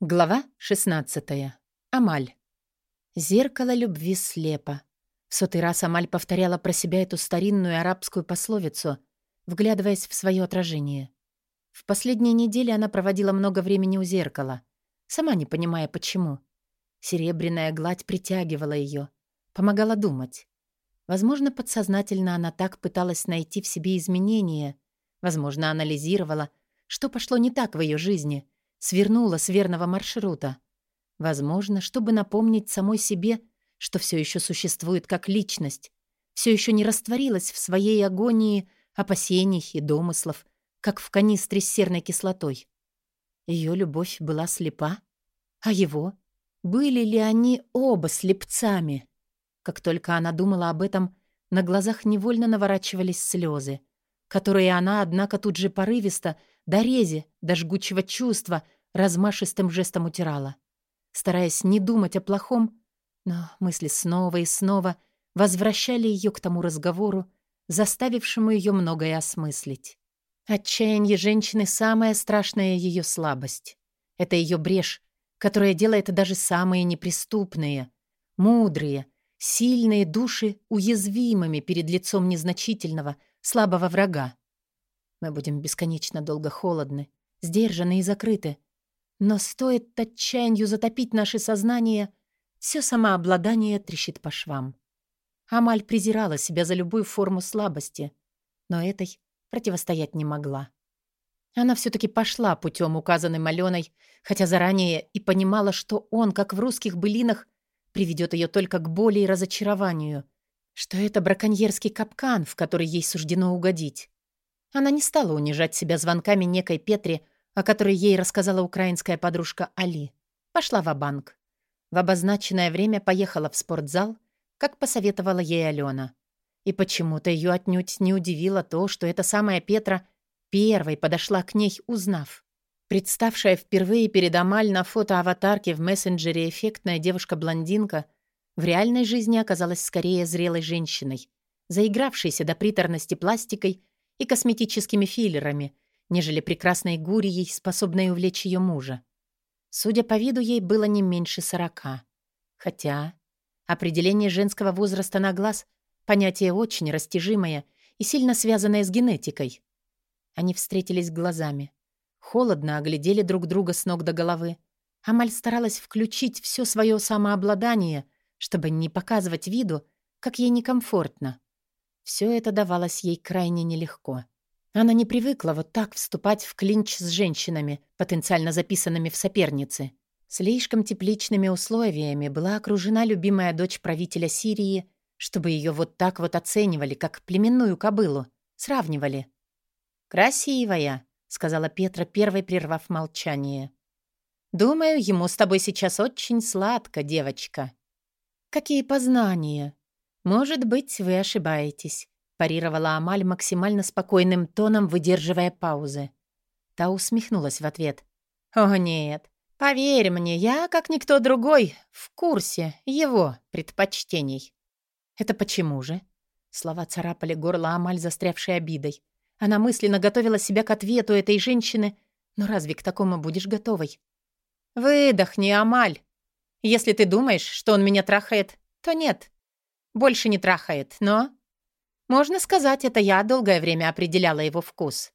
Глава 16. Амаль. Зеркало любви слепо. В сотый раз Амаль повторяла про себя эту старинную арабскую пословицу, вглядываясь в свое отражение. В последние недели она проводила много времени у зеркала, сама не понимая, почему. Серебряная гладь притягивала ее, помогала думать. Возможно, подсознательно она так пыталась найти в себе изменения, возможно, анализировала, что пошло не так в ее жизни — свернула с верного маршрута. Возможно, чтобы напомнить самой себе, что все еще существует как личность, все еще не растворилась в своей агонии опасений и домыслов, как в канистре с серной кислотой. Ее любовь была слепа, а его? Были ли они оба слепцами? Как только она думала об этом, на глазах невольно наворачивались слезы, которые она, однако, тут же порывисто до рези, до жгучего чувства, размашистым жестом утирала. Стараясь не думать о плохом, но мысли снова и снова возвращали ее к тому разговору, заставившему ее многое осмыслить. Отчаяние женщины — самая страшная ее слабость. Это ее брешь, которая делает даже самые неприступные, мудрые, сильные души уязвимыми перед лицом незначительного, слабого врага. Мы будем бесконечно долго холодны, сдержаны и закрыты. Но стоит отчаянию затопить наше сознание, все самообладание трещит по швам. Амаль презирала себя за любую форму слабости, но этой противостоять не могла. Она все-таки пошла путем, указанным Аленой, хотя заранее и понимала, что он, как в русских былинах, приведет ее только к боли и разочарованию, что это браконьерский капкан, в который ей суждено угодить. Она не стала унижать себя звонками некой Петре, о которой ей рассказала украинская подружка Али. Пошла в банк В обозначенное время поехала в спортзал, как посоветовала ей Алена. И почему-то ее отнюдь не удивило то, что эта самая Петра первой подошла к ней, узнав. Представшая впервые перед Амаль на фото-аватарке в мессенджере эффектная девушка-блондинка в реальной жизни оказалась скорее зрелой женщиной, заигравшейся до приторности пластикой и косметическими филлерами, нежели прекрасной гурией, способной увлечь ее мужа. Судя по виду, ей было не меньше сорока. Хотя определение женского возраста на глаз — понятие очень растяжимое и сильно связанное с генетикой. Они встретились глазами. Холодно оглядели друг друга с ног до головы. Амаль старалась включить все свое самообладание, чтобы не показывать виду, как ей некомфортно. Все это давалось ей крайне нелегко. Она не привыкла вот так вступать в клинч с женщинами, потенциально записанными в соперницы. Слишком тепличными условиями была окружена любимая дочь правителя Сирии, чтобы ее вот так вот оценивали, как племенную кобылу, сравнивали. «Красивая», — сказала Петра, первой прервав молчание. «Думаю, ему с тобой сейчас очень сладко, девочка». «Какие познания!» «Может быть, вы ошибаетесь», — парировала Амаль максимально спокойным тоном, выдерживая паузы. Та усмехнулась в ответ. «О, нет. Поверь мне, я, как никто другой, в курсе его предпочтений». «Это почему же?» Слова царапали горло Амаль, застрявшей обидой. Она мысленно готовила себя к ответу этой женщины, но разве к такому будешь готовой? «Выдохни, Амаль. Если ты думаешь, что он меня трахает, то нет. Больше не трахает, но... Можно сказать, это я долгое время определяла его вкус.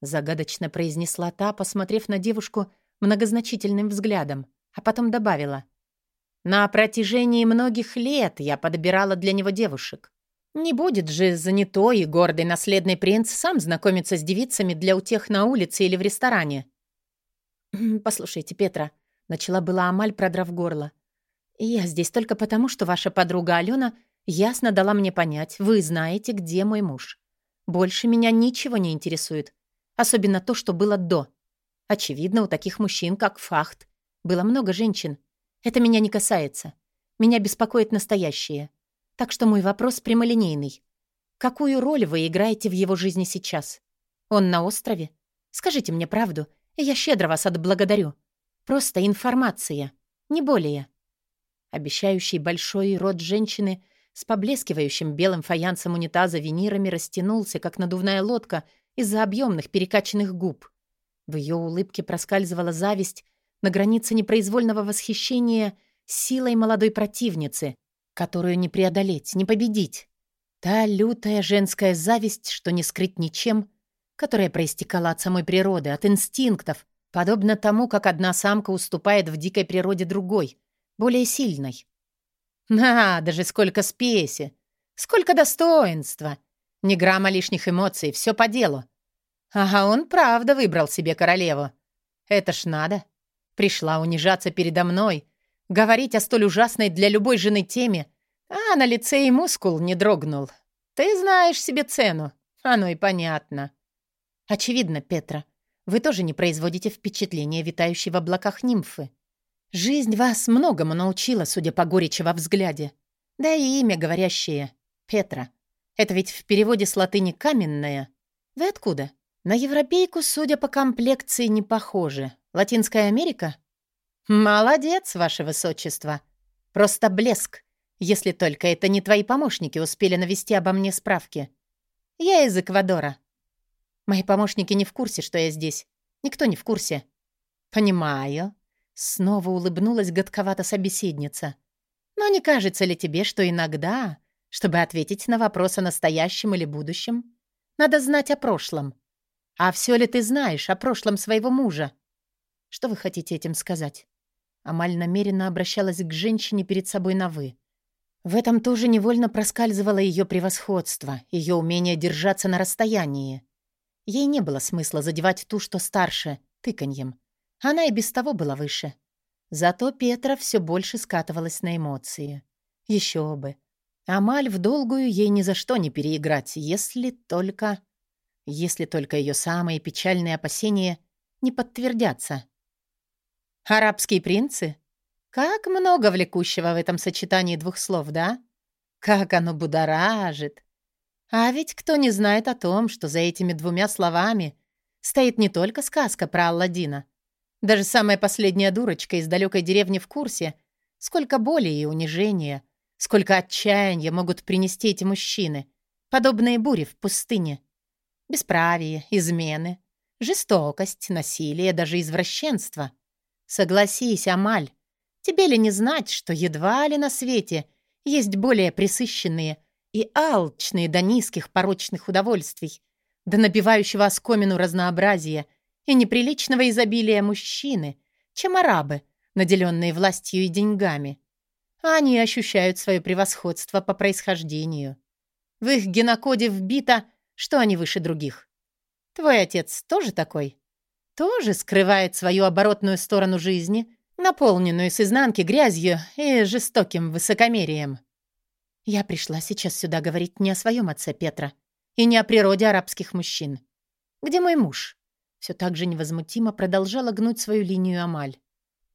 Загадочно произнесла та, посмотрев на девушку многозначительным взглядом, а потом добавила. На протяжении многих лет я подбирала для него девушек. Не будет же занятой и гордый наследный принц сам знакомиться с девицами для утех на улице или в ресторане. «Послушайте, Петра», — начала была Амаль, продрав горло. «Я здесь только потому, что ваша подруга Алена ясно дала мне понять, вы знаете, где мой муж. Больше меня ничего не интересует. Особенно то, что было до. Очевидно, у таких мужчин, как Фахт, было много женщин. Это меня не касается. Меня беспокоит настоящее. Так что мой вопрос прямолинейный. Какую роль вы играете в его жизни сейчас? Он на острове? Скажите мне правду, и я щедро вас отблагодарю. Просто информация, не более. Обещающий большой рот женщины с поблескивающим белым фаянсом унитаза винирами растянулся, как надувная лодка из-за объемных перекачанных губ. В ее улыбке проскальзывала зависть, на границе непроизвольного восхищения силой молодой противницы, которую не преодолеть, не победить. Та лютая женская зависть, что не скрыть ничем, которая проистекала от самой природы, от инстинктов, подобно тому, как одна самка уступает в дикой природе другой, более сильной. Надо же, сколько спеси, сколько достоинства, ни грамма лишних эмоций, все по делу. Ага, он правда выбрал себе королеву. Это ж надо. Пришла унижаться передо мной, говорить о столь ужасной для любой жены теме, а на лице и мускул не дрогнул. Ты знаешь себе цену, оно и понятно. Очевидно, Петра, вы тоже не производите впечатления витающей в облаках нимфы. Жизнь вас многому научила, судя по горечи во взгляде. Да и имя говорящее — Петра. Это ведь в переводе с латыни «каменная». Вы откуда? На европейку, судя по комплекции, не похожи. Латинская Америка? Молодец, ваше высочество. Просто блеск, если только это не твои помощники успели навести обо мне справки. Я из Эквадора. Мои помощники не в курсе, что я здесь. Никто не в курсе. Понимаю. Снова улыбнулась гадковато собеседница. Но не кажется ли тебе, что иногда, чтобы ответить на вопрос о настоящем или будущем, надо знать о прошлом? А все ли ты знаешь о прошлом своего мужа? Что вы хотите этим сказать? Амаль намеренно обращалась к женщине перед собой на «вы». В этом тоже невольно проскальзывало ее превосходство, ее умение держаться на расстоянии. Ей не было смысла задевать ту, что старше, тыканьем. Она и без того была выше. Зато Петра все больше скатывалась на эмоции. Еще бы. Амаль в долгую ей ни за что не переиграть, если только... Если только ее самые печальные опасения не подтвердятся. «Арабские принцы? Как много влекущего в этом сочетании двух слов, да? Как оно будоражит! А ведь кто не знает о том, что за этими двумя словами стоит не только сказка про Алладина, даже самая последняя дурочка из далекой деревни в курсе, сколько боли и унижения, сколько отчаяния могут принести эти мужчины, подобные бури в пустыне. Бесправие, измены, жестокость, насилие, даже извращенство. Согласись, Амаль, тебе ли не знать, что едва ли на свете есть более присыщенные и алчные до низких порочных удовольствий, до набивающего оскомину разнообразия — и неприличного изобилия мужчины, чем арабы, наделенные властью и деньгами. Они ощущают свое превосходство по происхождению. В их генокоде вбито, что они выше других. Твой отец тоже такой? Тоже скрывает свою оборотную сторону жизни, наполненную с изнанки грязью и жестоким высокомерием. Я пришла сейчас сюда говорить не о своем отце Петра и не о природе арабских мужчин. Где мой муж? Все так же невозмутимо продолжала гнуть свою линию Амаль.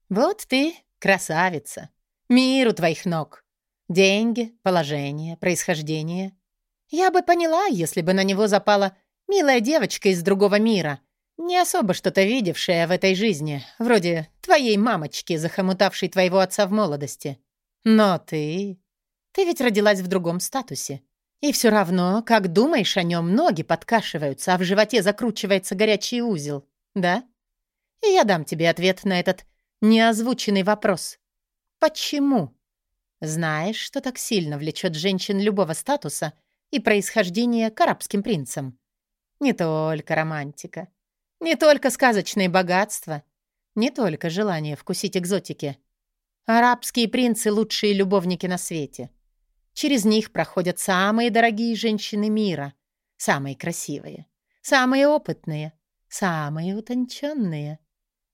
«Вот ты, красавица! Мир у твоих ног! Деньги, положение, происхождение. Я бы поняла, если бы на него запала милая девочка из другого мира, не особо что-то видевшая в этой жизни, вроде твоей мамочки, захомутавшей твоего отца в молодости. Но ты... Ты ведь родилась в другом статусе. И все равно, как думаешь о нем, ноги подкашиваются, а в животе закручивается горячий узел, да? И я дам тебе ответ на этот неозвученный вопрос. Почему? Знаешь, что так сильно влечет женщин любого статуса и происхождения к арабским принцам? Не только романтика, не только сказочные богатства, не только желание вкусить экзотики. Арабские принцы — лучшие любовники на свете — Через них проходят самые дорогие женщины мира, самые красивые, самые опытные, самые утонченные.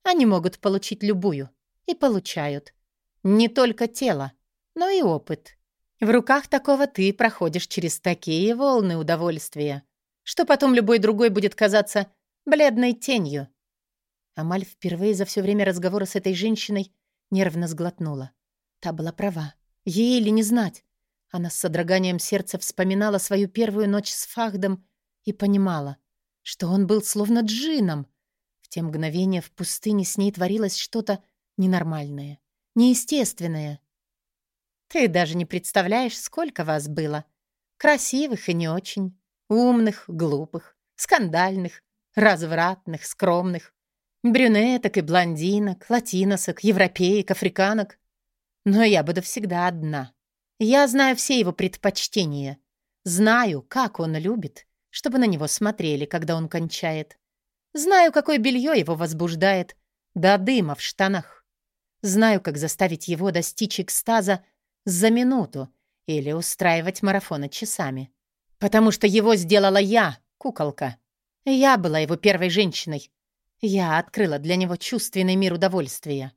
Они могут получить любую и получают. Не только тело, но и опыт. В руках такого ты проходишь через такие волны удовольствия, что потом любой другой будет казаться бледной тенью. Амаль впервые за все время разговора с этой женщиной нервно сглотнула. Та была права. Ей или не знать. Она с содроганием сердца вспоминала свою первую ночь с Фахдом и понимала, что он был словно джином. В те мгновения в пустыне с ней творилось что-то ненормальное, неестественное. «Ты даже не представляешь, сколько вас было. Красивых и не очень, умных, глупых, скандальных, развратных, скромных, Брюнеток и блондинок, латиносок, европеек, африканок. Но я буду всегда одна. Я знаю все его предпочтения. Знаю, как он любит, чтобы на него смотрели, когда он кончает. Знаю, какое белье его возбуждает, до дыма в штанах. Знаю, как заставить его достичь экстаза за минуту или устраивать марафоны часами. Потому что его сделала я, куколка. Я была его первой женщиной. Я открыла для него чувственный мир удовольствия.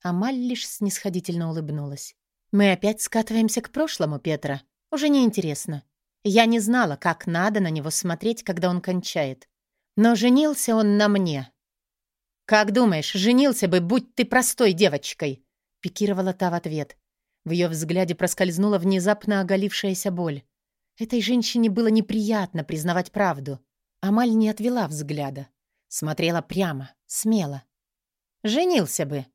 Амаль лишь снисходительно улыбнулась. «Мы опять скатываемся к прошлому, Петра. Уже неинтересно. Я не знала, как надо на него смотреть, когда он кончает. Но женился он на мне. «Как думаешь, женился бы, будь ты простой девочкой?» — пикировала та в ответ. В ее взгляде проскользнула внезапно оголившаяся боль. Этой женщине было неприятно признавать правду. Амаль не отвела взгляда. Смотрела прямо, смело. «Женился бы.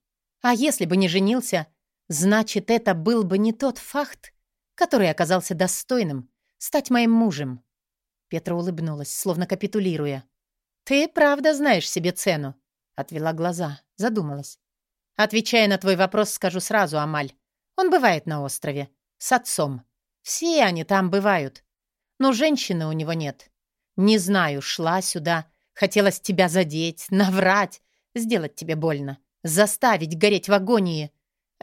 А если бы не женился, значит, это был бы не тот факт, который оказался достойным стать моим мужем». Петра улыбнулась, словно капитулируя. «Ты правда знаешь себе цену?» Отвела глаза, задумалась. «Отвечая на твой вопрос, скажу сразу, Амаль. Он бывает на острове. С отцом. Все они там бывают. Но женщины у него нет. Не знаю, шла сюда, хотелось тебя задеть, наврать, сделать тебе больно, заставить гореть в агонии.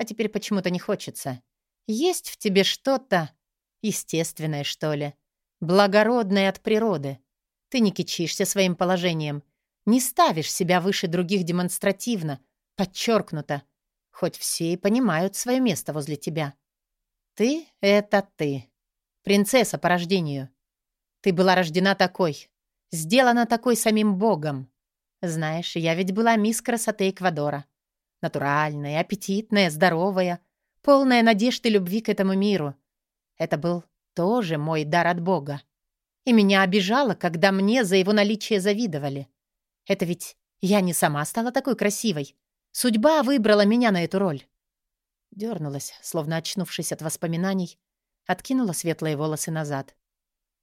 А теперь почему-то не хочется. Есть в тебе что-то естественное, что ли, благородное от природы. Ты не кичишься своим положением, не ставишь себя выше других демонстративно, подчеркнуто, хоть все и понимают свое место возле тебя. Ты — это ты. Принцесса по рождению. Ты была рождена такой, сделана такой самим Богом. Знаешь, я ведь была мисс красоты Эквадора. Натуральная, аппетитная, здоровая, полная надежд и любви к этому миру. Это был тоже мой дар от Бога. И меня обижало, когда мне за его наличие завидовали. Это ведь я не сама стала такой красивой. Судьба выбрала меня на эту роль. Дёрнулась, словно очнувшись от воспоминаний, откинула светлые волосы назад.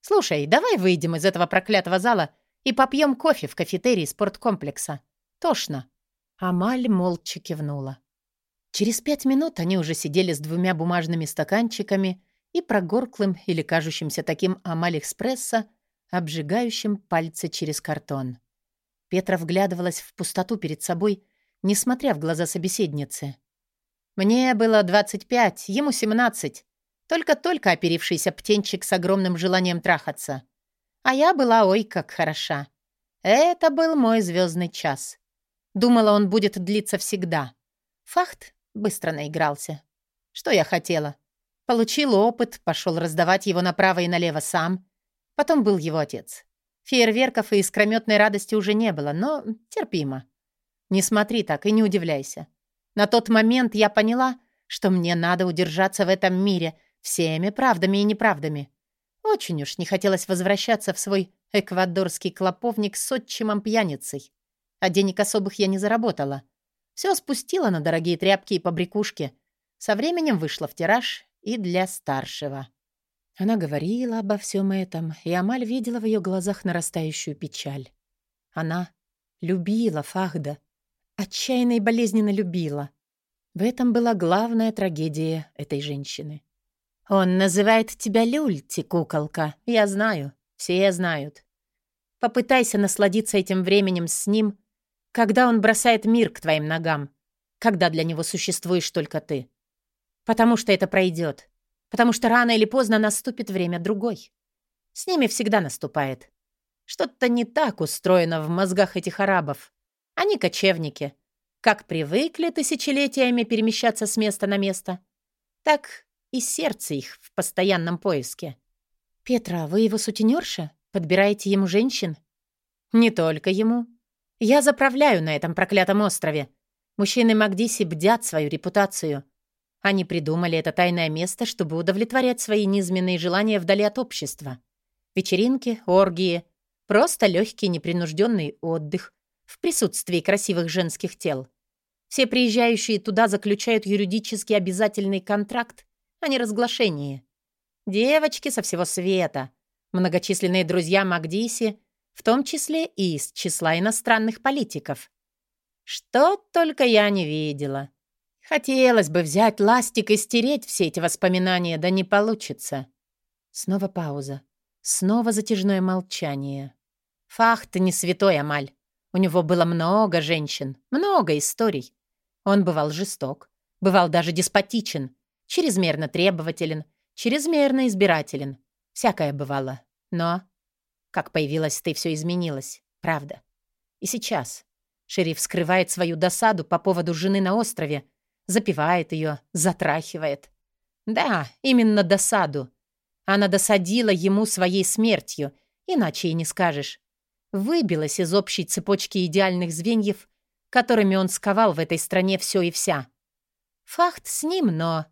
«Слушай, давай выйдем из этого проклятого зала и попьем кофе в кафетерии спорткомплекса. Тошно». Амаль молча кивнула. Через пять минут они уже сидели с двумя бумажными стаканчиками и прогорклым или кажущимся таким Амаль-экспресса, обжигающим пальцы через картон. Петра вглядывалась в пустоту перед собой, не смотря в глаза собеседницы. «Мне было 25, ему 17. Только-только оперившийся птенчик с огромным желанием трахаться. А я была ой как хороша. Это был мой звездный час. Думала, он будет длиться всегда. Факт быстро наигрался. Что я хотела? Получил опыт, пошел раздавать его направо и налево сам. Потом был его отец. Фейерверков и искрометной радости уже не было, но терпимо. Не смотри так и не удивляйся. На тот момент я поняла, что мне надо удержаться в этом мире всеми правдами и неправдами. Очень уж не хотелось возвращаться в свой эквадорский клоповник с отчимом пьяницей. А денег особых я не заработала. Все спустила на дорогие тряпки и побрякушки. Со временем вышла в тираж и для старшего. Она говорила обо всем этом, и Амаль видела в ее глазах нарастающую печаль. Она любила Фахда, отчаянно и болезненно любила. В этом была главная трагедия этой женщины. «Он называет тебя Люльти, куколка. Я знаю. Все знают. Попытайся насладиться этим временем с ним, когда он бросает мир к твоим ногам, когда для него существуешь только ты. Потому что это пройдет. Потому что рано или поздно наступит время другой. С ними всегда наступает. Что-то не так устроено в мозгах этих арабов. Они кочевники. Как привыкли тысячелетиями перемещаться с места на место, так и сердце их в постоянном поиске. «Петра, вы его сутенерша? Подбираете ему женщин?» «Не только ему. Я заправляю на этом проклятом острове. Мужчины Магдиси бдят свою репутацию. Они придумали это тайное место, чтобы удовлетворять свои низменные желания вдали от общества. Вечеринки, оргии, просто легкий непринужденный отдых в присутствии красивых женских тел. Все приезжающие туда заключают юридически обязательный контракт а не разглашение. Девочки со всего света, многочисленные друзья Магдиси, в том числе и из числа иностранных политиков. Что только я не видела. Хотелось бы взять ластик и стереть все эти воспоминания, да не получится. Снова пауза. Снова затяжное молчание. Фахт не святой Амаль. У него было много женщин, много историй. Он бывал жесток, бывал даже деспотичен, чрезмерно требователен, чрезмерно избирателен. Всякое бывало. Но, как появилась ты, все изменилось. Правда. И сейчас. Шериф скрывает свою досаду по поводу жены на острове, запивает ее, затрахивает. Да, именно досаду. Она досадила ему своей смертью, иначе и не скажешь. Выбилась из общей цепочки идеальных звеньев, которыми он сковал в этой стране все и вся. Факт с ним, но...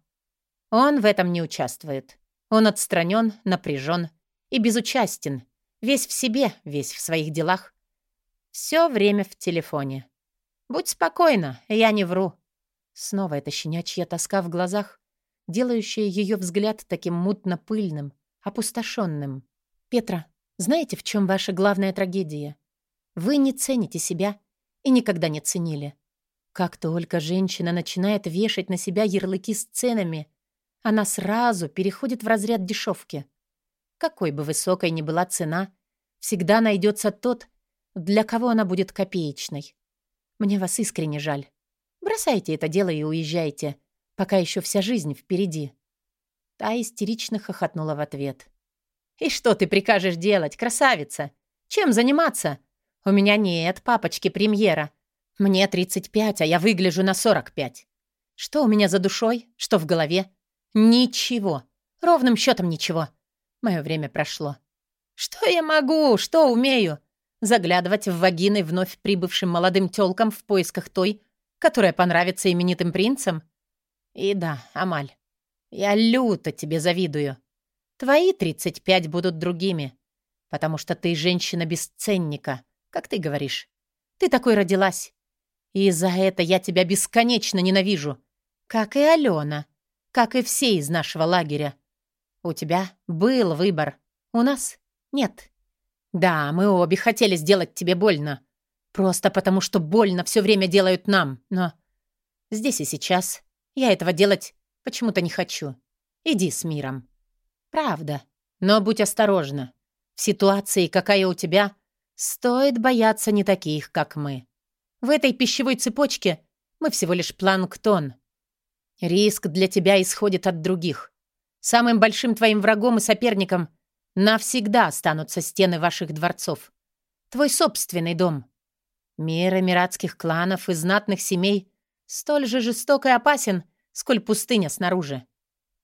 Он в этом не участвует. Он отстранен, напряжен и безучастен. Весь в себе, весь в своих делах. Все время в телефоне. Будь спокойна, я не вру. Снова эта щенячья тоска в глазах, делающая ее взгляд таким мутно-пыльным, опустошенным. «Петра, знаете, в чем ваша главная трагедия? Вы не цените себя и никогда не ценили. Как только женщина начинает вешать на себя ярлыки с ценами, она сразу переходит в разряд дешевки. Какой бы высокой ни была цена, всегда найдется тот, для кого она будет копеечной. Мне вас искренне жаль. Бросайте это дело и уезжайте, пока еще вся жизнь впереди». Та истерично хохотнула в ответ. «И что ты прикажешь делать, красавица? Чем заниматься? У меня нет папочки-премьера. Мне 35, а я выгляжу на 45. Что у меня за душой? Что в голове? Ничего. Ровным счетом ничего. Мое время прошло. Что я могу? Что умею? Заглядывать в вагины вновь прибывшим молодым тёлкам в поисках той, которая понравится именитым принцам? И да, Амаль, я люто тебе завидую. Твои 35 будут другими, потому что ты женщина-бесценника, как ты говоришь. Ты такой родилась. И за это я тебя бесконечно ненавижу. Как и Алена как и все из нашего лагеря. У тебя был выбор, у нас нет. Да, мы обе хотели сделать тебе больно. Просто потому, что больно все время делают нам, но... Здесь и сейчас я этого делать почему-то не хочу. Иди с миром. Правда. Но будь осторожна. В ситуации, какая у тебя, стоит бояться не таких, как мы. В этой пищевой цепочке мы всего лишь планктон — Риск для тебя исходит от других. Самым большим твоим врагом и соперником навсегда останутся стены ваших дворцов. Твой собственный дом. Мир эмиратских кланов и знатных семей столь же жесток и опасен, сколь пустыня снаружи.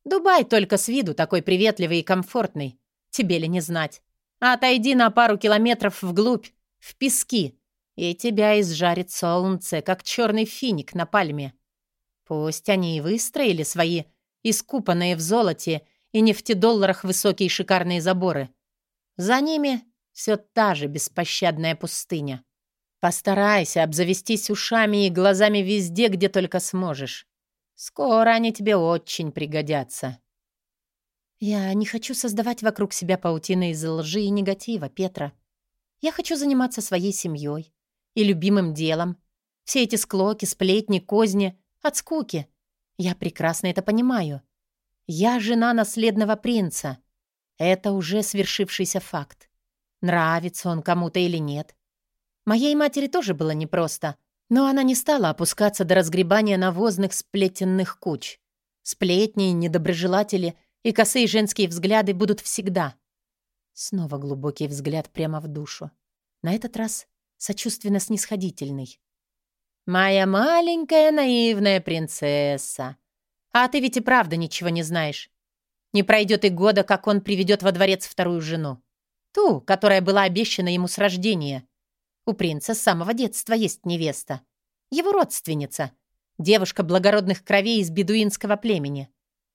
Дубай только с виду такой приветливый и комфортный. Тебе ли не знать? Отойди на пару километров вглубь, в пески, и тебя изжарит солнце, как черный финик на пальме. Пусть они и выстроили свои искупанные в золоте и нефтедолларах высокие шикарные заборы. За ними все та же беспощадная пустыня. Постарайся обзавестись ушами и глазами везде, где только сможешь. Скоро они тебе очень пригодятся. Я не хочу создавать вокруг себя паутины из лжи и негатива, Петра. Я хочу заниматься своей семьей и любимым делом. Все эти склоки, сплетни, козни от скуки. Я прекрасно это понимаю. Я жена наследного принца. Это уже свершившийся факт. Нравится он кому-то или нет. Моей матери тоже было непросто, но она не стала опускаться до разгребания навозных сплетенных куч. Сплетни, недоброжелатели и косые женские взгляды будут всегда. Снова глубокий взгляд прямо в душу. На этот раз сочувственно-снисходительный. «Моя маленькая наивная принцесса. А ты ведь и правда ничего не знаешь. Не пройдет и года, как он приведет во дворец вторую жену. Ту, которая была обещана ему с рождения. У принца с самого детства есть невеста. Его родственница. Девушка благородных кровей из бедуинского племени.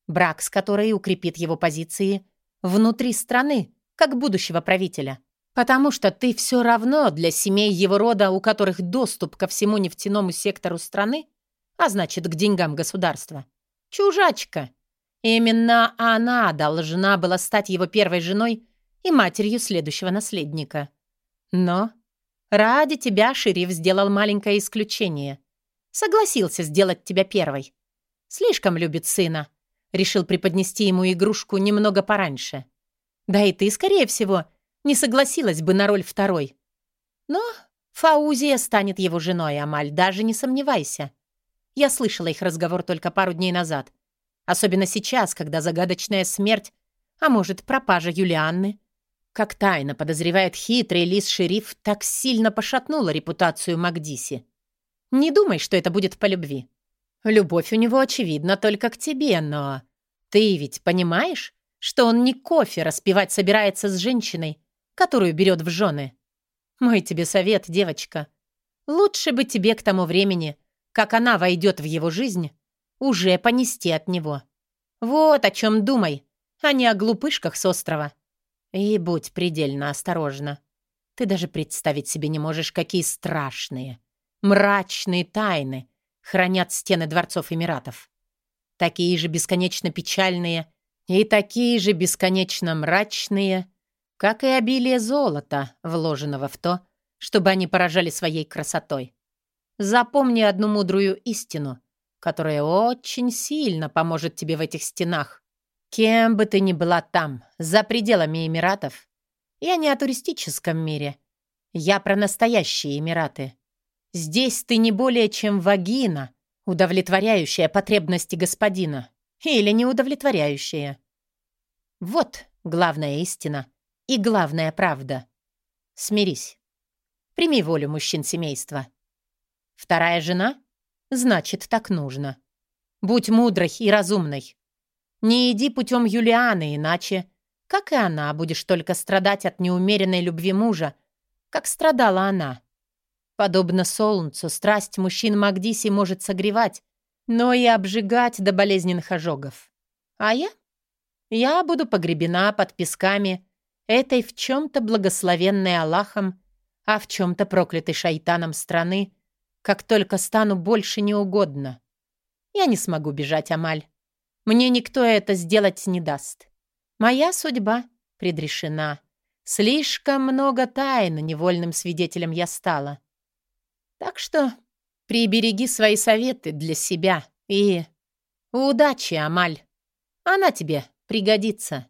Брак с которой укрепит его позиции внутри страны, как будущего правителя. Потому что ты все равно для семей его рода, у которых доступ ко всему нефтяному сектору страны, а значит, к деньгам государства. Чужачка. Именно она должна была стать его первой женой и матерью следующего наследника. Но Ради тебя шериф сделал маленькое исключение. Согласился сделать тебя первой. Слишком любит сына. Решил преподнести ему игрушку немного пораньше. Да и ты, скорее всего, не согласилась бы на роль второй. Но Фаузия станет его женой, Амаль, даже не сомневайся. Я слышала их разговор только пару дней назад. Особенно сейчас, когда загадочная смерть, а может, пропажа Юлианны, как тайно подозревает хитрый лис-шериф, так сильно пошатнула репутацию Макдиси. Не думай, что это будет по любви. Любовь у него, очевидна, только к тебе, но... Ты ведь понимаешь, что он не кофе распивать собирается с женщиной, которую берет в жены? Мой тебе совет, девочка. Лучше бы тебе к тому времени, как она войдет в его жизнь, уже понести от него. Вот о чем думай, а не о глупышках с острова. И будь предельно осторожна. Ты даже представить себе не можешь, какие страшные, мрачные тайны хранят стены дворцов Эмиратов. Такие же бесконечно печальные и такие же бесконечно мрачные, как и обилие золота, вложенного в то, чтобы они поражали своей красотой. Запомни одну мудрую истину, которая очень сильно поможет тебе в этих стенах. Кем бы ты ни была там, за пределами Эмиратов, я не о туристическом мире. Я про настоящие Эмираты. Здесь ты не более чем вагина, удовлетворяющая потребности господина. Или не удовлетворяющая. Вот главная истина и главная правда. Смирись. Прими волю мужчин семейства. Вторая жена? Значит, так нужно. Будь мудрой и разумной. Не иди путем Юлианы, иначе, как и она, будешь только страдать от неумеренной любви мужа, как страдала она. Подобно солнцу, страсть мужчин Магдиси может согревать, но и обжигать до болезненных ожогов. А я? Я буду погребена под песками этой в чем-то благословенной Аллахом, а в чем-то проклятой шайтаном страны, как только стану больше неугодно. Я не смогу бежать, Амаль. Мне никто это сделать не даст. Моя судьба предрешена. Слишком много тайн невольным свидетелем я стала. Так что прибереги свои советы для себя и... Удачи, Амаль. Она тебе пригодится.